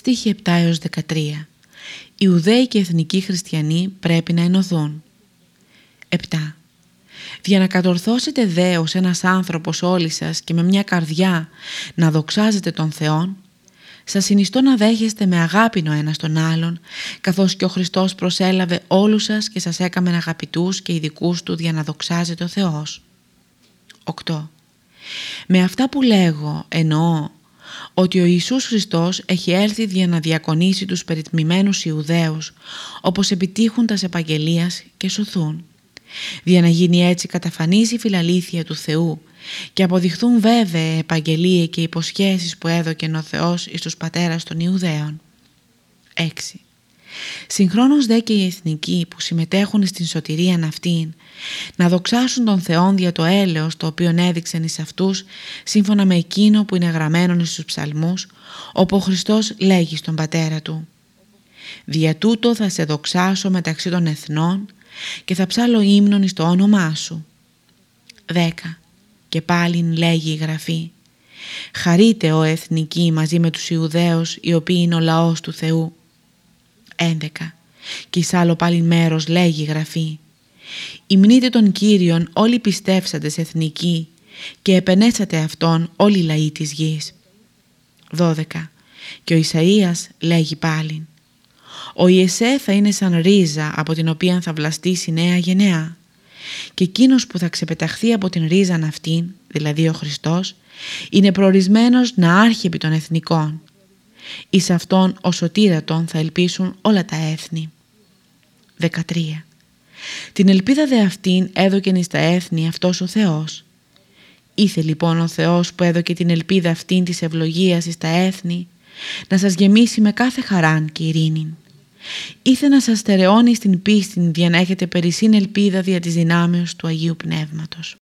Στοίχη 7 έως 13 Ιουδαίοι και εθνικοί χριστιανοί πρέπει να ενωθούν. 7. Για να κατορθώσετε δέος ένας άνθρωπος όλοι σας και με μια καρδιά να δοξάζετε τον Θεόν, σας συνιστώ να δέχεστε με αγάπη ο ένας τον άλλον, καθώς και ο Χριστός προσέλαβε όλους σας και σας έκαμε αγαπητούς και ειδικούς του για να δοξάζετε ο Θεός. 8. Με αυτά που λέγω εννοώ ότι ο Ιησούς Χριστός έχει έρθει για να διακονήσει τους περιτμημένους Ιουδαίους όπως επιτύχουν τας επαγγελίας και σωθούν. Για να γίνει έτσι καταφανής η φιλαλήθεια του Θεού και αποδειχθούν βέβαια επαγγελία και υποσχέσεις που έδωκε ο Θεός εις τους πατέρας των Ιουδαίων. 6. Συγχρόνως δε και οι εθνικοί που συμμετέχουν στην σωτηρία αυτήν να δοξάσουν τον Θεόν δια το έλεος το οποίο έδειξαν εις αυτούς σύμφωνα με εκείνο που είναι γραμμένο στους ψαλμούς όπου ο Χριστός λέγει στον πατέρα του «Δια τούτο θα σε δοξάσω μεταξύ των εθνών και θα ψάλω ύμνον εις το όνομά σου». 10. Και πάλιν λέγει η Γραφή «Χαρείτε ο εθνικοί μαζί με τους Ιουδαίους οι οποίοι είναι ο λαός του Θεού». 11. Και εις άλλο πάλι μέρος λέγει η Γραφή «Υμνείτε τον Κύριον όλοι πιστεύσαντες εθνικοί και επενέσατε Αυτόν όλοι οι λαοί της γης». 12. Και ο Ισαΐας λέγει πάλι «Ο Ιεσέ θα είναι σαν ρίζα από την οποία θα βλαστήσει νέα γενναία και εκείνος που θα ξεπεταχθεί από την ρίζα αυτήν, δηλαδή ο Χριστός, είναι προορισμένος να άρχει επί των εθνικών. Εις αυτόν ο σωτήρατον θα ελπίσουν όλα τα έθνη. 13. Την ελπίδα δε αυτήν έδωκεν εις τα έθνη αυτός ο Θεός. Ήθε λοιπόν ο Θεός που έδωκε την ελπίδα αυτήν της ευλογίας εις τα έθνη να σας γεμίσει με κάθε χαράν και ειρήνην. Ήθε να σας στερεώνει στην πίστη για να έχετε περισσήν ελπίδα δια της δυνάμεως του Αγίου Πνεύματος.